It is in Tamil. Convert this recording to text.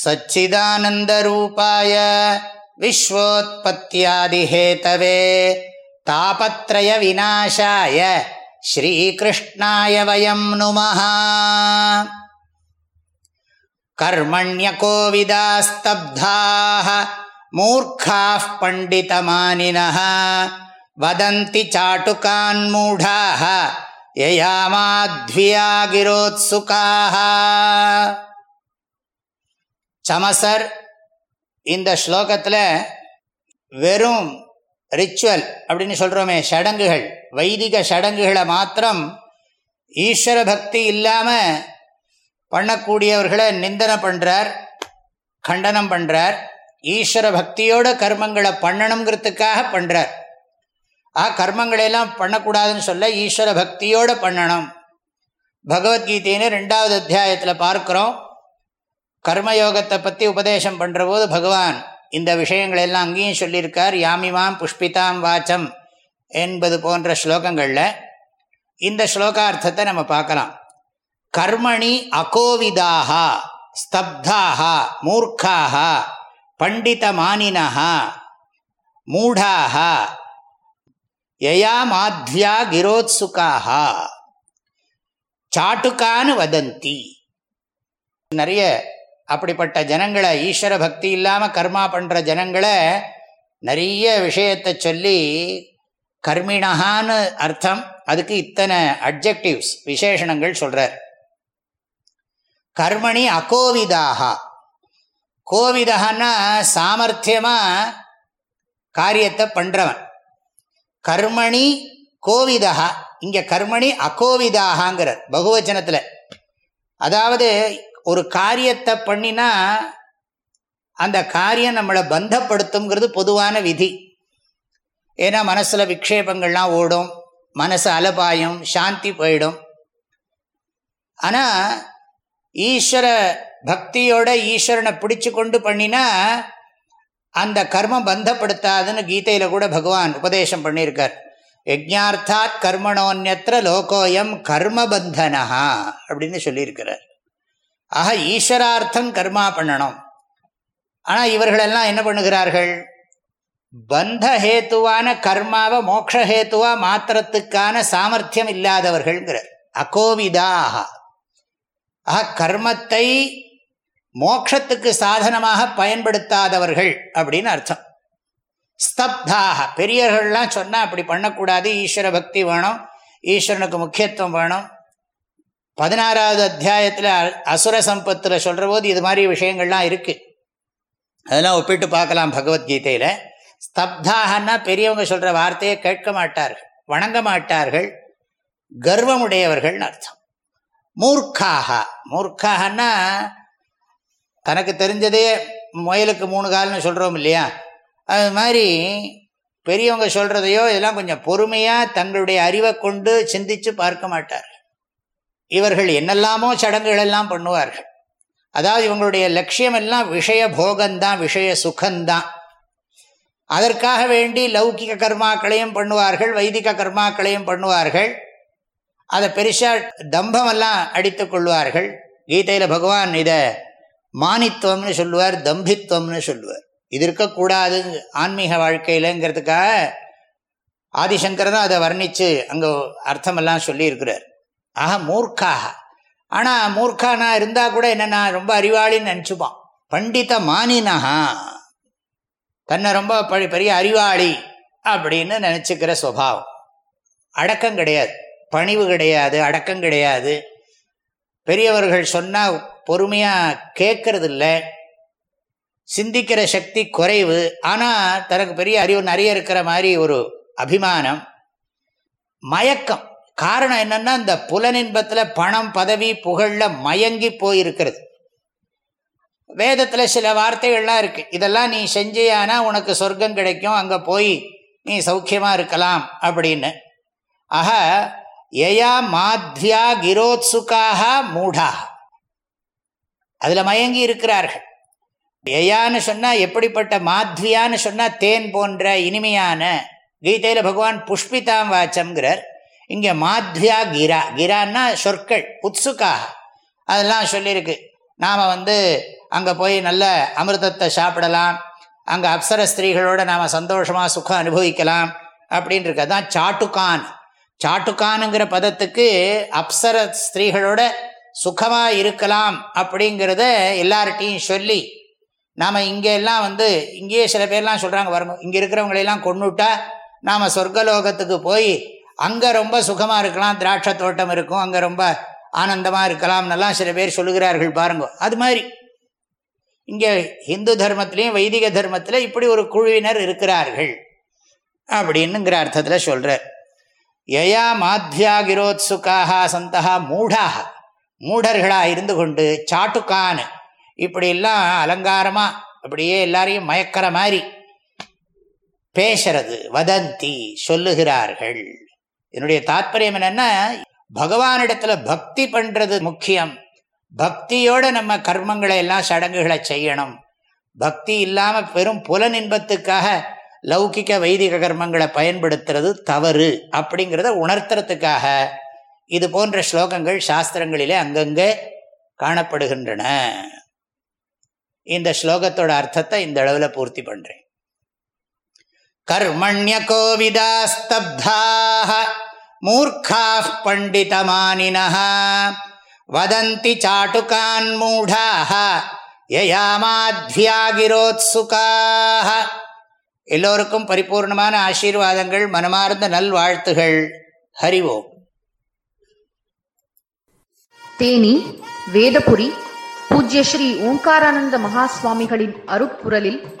सच्चिदानन्दरूपाय विश्वोत्पत्त्यादिहेतवे तापत्रयविनाशाय श्रीकृष्णाय वयं नुमः कर्मण्यकोविदास्तब्धाः मूर्खाः पण्डितमानिनः वदन्ति चाटुकान्मूढाः ययामाध्विया गिरोत्सुकाः சமசர். இந்த ஸ்லோகத்தில் வெறும் ரிச்சுவல் அப்படின்னு சொல்கிறோமே சடங்குகள். வைதிக சடங்குகளை மாத்திரம் ஈஸ்வர பக்தி இல்லாமல் பண்ணக்கூடியவர்களை நிந்தனை பண்ணுறார் கண்டனம் பண்ணுறார் ஈஸ்வர பக்தியோட கர்மங்களை பண்ணணுங்கிறதுக்காக பண்ணுறார் ஆ கர்மங்களையெல்லாம் பண்ணக்கூடாதுன்னு சொல்ல ஈஸ்வர பக்தியோடு பண்ணணும். பகவத்கீதைன்னு ரெண்டாவது அத்தியாயத்தில் பார்க்குறோம். கர்மயோகத்தை பற்றி உபதேசம் பண்ணுற போது பகவான் இந்த விஷயங்களெல்லாம் அங்கேயும் சொல்லியிருக்கார் யாமிமாம் புஷ்பிதாம் வாச்சம் என்பது போன்ற ஸ்லோகங்களில் இந்த ஸ்லோகார்த்தத்தை நம்ம பார்க்கலாம். கர்மணி அகோவிதாக ஸ்தப்தாக மூர்க்காக பண்டிதமானினா மூடாக யயா மாத்யா கிரோத்சுக்காக சாட்டுக்கான்னு வதந்தி. நிறைய அப்படிப்பட்ட ஜனங்களை ஈஸ்வர பக்தி இல்லாமல் கர்மா பண்ணுற ஜனங்களை நிறைய விஷயத்தை சொல்லி கர்மிணகான்னு அர்த்தம். அதுக்கு இத்தனை அப்ஜெக்டிவ்ஸ் விசேஷணங்கள் சொல்கிறார் கர்மணி அகோவிதாக. கோவிதகன்னா சாமர்த்தியமாக காரியத்தை பண்ணுறவன் கர்மணி கோவிதா இங்கே கர்மணி அகோவிதாகங்கிறார் பகுவச்சனத்தில். அதாவது ஒரு காரியத்தை பண்ணினா அந்த காரியம் நம்மளை பந்தப்படுத்துங்கிறது பொதுவான விதி. ஏன்னா மனசில் விக்ஷேபங்கள்லாம் ஓடும் மனசு அலபாயும் சாந்தி போயிடும். ஆனால் ஈஸ்வர பக்தியோட ஈஸ்வரனை பிடிச்சு கொண்டு பண்ணினா அந்த கர்மம் பந்தப்படுத்தாதுன்னு கீதையில் கூட பகவான் உபதேசம் பண்ணியிருக்கார். யஜ்ஞார்த்தாத் கர்மணோன்யத்திர லோகோயம் கர்மபந்தனா அப்படின்னு சொல்லியிருக்கிறார். ஆக ஈஸ்வரார்த்தம் கர்மா பண்ணணும். ஆனால் இவர்களெல்லாம் என்ன பண்ணுகிறார்கள்? பந்த ஹேத்துவான கர்மாவை மோக்ஷஹேத்துவா மாத்திரத்துக்கான சாமர்த்தியம் இல்லாதவர்கள்ங்கிறார். அகோவிதாக ஆக கர்மத்தை மோக்ஷத்துக்கு சாதனமாக பயன்படுத்தாதவர்கள் அப்படின்னு அர்த்தம். ஸ்தப்தாக பெரியர்கள்லாம் சொன்னால் அப்படி பண்ணக்கூடாது. ஈஸ்வர பக்தி வேணும். ஈஸ்வரனுக்கு முக்கியத்துவம் வேணும். பதினாறாவது அத்தியாயத்தில் அசுர சம்பத்தில் சொல்கிற போது இது மாதிரி விஷயங்கள்லாம் இருக்குது அதெல்லாம் ஒப்பிட்டு பார்க்கலாம் பகவத்கீதையில். ஸ்தப்தாகன்னா பெரியவங்க சொல்கிற வார்த்தையை கேட்க மாட்டார்கள் வணங்க மாட்டார்கள் கர்வமுடையவர்கள்னு அர்த்தம். மூர்க்காக மூர்க்காகன்னா தனக்கு தெரிஞ்சதே முயலுக்கு மூணு கால்னு சொல்கிறோம் இல்லையா? அது மாதிரி பெரியவங்க சொல்கிறதையோ இதெல்லாம் கொஞ்சம் பொறுமையாக தங்களுடைய அறிவை கொண்டு சிந்தித்து பார்க்க மாட்டார்கள். இவர்கள் என்னெல்லாமோ சடங்குகள் எல்லாம் பண்ணுவார்கள். அதாவது இவங்களுடைய லட்சியம் எல்லாம் விஷய போகந்தான் விஷய சுகந்தான் அதற்காக வேண்டி லௌகிக கர்மாக்களையும் பண்ணுவார்கள் வைதிக கர்மாக்களையும் பண்ணுவார்கள். அதை பெருசாக தம்பமெல்லாம் அடித்து கொள்வார்கள். கீதையில் பகவான் இதை மானித்துவம்னு சொல்லுவார் தம்பித்துவம்னு சொல்லுவார். இது இருக்கக்கூடாது ஆன்மீக வாழ்க்கையிலங்கிறதுக்காக ஆதிசங்கர் தான் அதை வர்ணித்து அங்கே அர்த்தமெல்லாம் சொல்லியிருக்கிறார். ஆக மூர்க்காக. ஆனால் மூர்க்கானா இருந்தால் கூட என்னென்னா ரொம்ப அறிவாளின்னு நினச்சிப்பான். பண்டித மானினஹா. தன்னை ரொம்ப பெரிய அறிவாளி அப்படின்னு நினச்சிக்கிற சுவாவம் அடக்கம் கிடையாது. பணிவு கிடையாது அடக்கம் கிடையாது. பெரியவர்கள் சொன்னால் பொறுமையாக கேட்கறது இல்லை சிந்திக்கிற சக்தி குறைவு. ஆனால் தனக்கு பெரிய அறிவு நிறைய இருக்கிற மாதிரி ஒரு அபிமானம். மயக்கம். காரணம் என்னன்னா இந்த புலனின்பத்தில் பணம் பதவி புகழில் மயங்கி போயிருக்கிறது. வேதத்தில் சில வார்த்தைகள்லாம் இருக்குது இதெல்லாம் நீ செஞ்சியானா உனக்கு சொர்க்கம் கிடைக்கும் அங்கே போய் நீ சௌக்கியமாக இருக்கலாம் அப்படின்னு. ஆக எயா மாத்யா கிரோத்சுக்காக மூடா. அதில் மயங்கி இருக்கிறார்கள். எயான்னு சொன்னால் எப்படிப்பட்ட மாத்வியான்னு சொன்னால் தேன் போன்ற இனிமையான கீதையில் பகவான் புஷ்பிதாம் வாச்சம்ங்கிறார். இங்கே மாத்யா கிரா கிரான்னா சொற்கள் உத்சுக்காக அதெல்லாம் சொல்லியிருக்கு நாம் வந்து அங்கே போய் நல்ல அமிர்தத்தை சாப்பிடலாம். அங்கே அப்சர ஸ்திரீகளோட நாம் சந்தோஷமாக சுகம் அனுபவிக்கலாம் அப்படின்னு இருக்கு அதான் சாட்டுக்கான். சாட்டுக்கானுங்கிற பதத்துக்கு அப்சர ஸ்திரீகளோட சுகமாக இருக்கலாம் அப்படிங்கிறத எல்லார்ட்டையும் சொல்லி நாம் இங்கெல்லாம் வந்து இங்கேயே சில பேர்லாம் சொல்கிறாங்க வரணும் இங்கே இருக்கிறவங்களையெல்லாம் கொண்டுட்டா நாம் சொர்க்கலோகத்துக்கு போய் அங்கே ரொம்ப சுகமாக இருக்கலாம் திராட்சை தோட்டம் இருக்கும் அங்கே ரொம்ப ஆனந்தமாக இருக்கலாம்னெல்லாம் சில பேர் சொல்லுகிறார்கள் பாருங்க. அது மாதிரி இங்கே ஹிந்து தர்மத்திலையும் வைதிக தர்மத்தில் இப்படி ஒரு குழுவினர் இருக்கிறார்கள் அப்படின்னுங்கிற அர்த்தத்தில் சொல்கிறார் யயா மாத்தியா கிரோத்சுக்காக சந்தகா மூடாக மூடர்களாக இருந்து கொண்டு சாட்டுக்கான். இப்படிலாம் அலங்காரமாக அப்படியே எல்லாரையும் மயக்கிற மாதிரி பேசுறது வதந்தி சொல்லுகிறார்கள். என்னுடைய தாற்பயம் என்னென்னா பகவானிடத்தில் பக்தி பண்ணுறது முக்கியம். பக்தியோடு நம்ம கர்மங்களை எல்லாம் சடங்குகளை செய்யணும். பக்தி இல்லாமல் பெரும் புலன் இன்பத்துக்காக லௌகிக்க வைதிக கர்மங்களை பயன்படுத்துறது தவறு அப்படிங்கிறத உணர்த்துறதுக்காக இது போன்ற ஸ்லோகங்கள் சாஸ்திரங்களிலே அங்கங்கே காணப்படுகின்றன. இந்த ஸ்லோகத்தோட அர்த்தத்தை இந்த அளவில் பூர்த்தி பண்ணுறேன் கர்மண்ய கோவிதாஸ்தப்தாக மூர்க்கா வதந்தி சாட்டுகான் மூடாக யயாமாத்யாகிரோத்சுகாக எல்லோருக்கும் பரிபூர்ணமான ஆசீர்வாதங்கள் மனமார்ந்த நல்வாழ்த்துகள். ஹரிவோம் தேனி வேதபுரி பூஜ்ய ஸ்ரீ ஓங்காரானந்த மகாஸ்வாமிகளின் அருப்புரலில்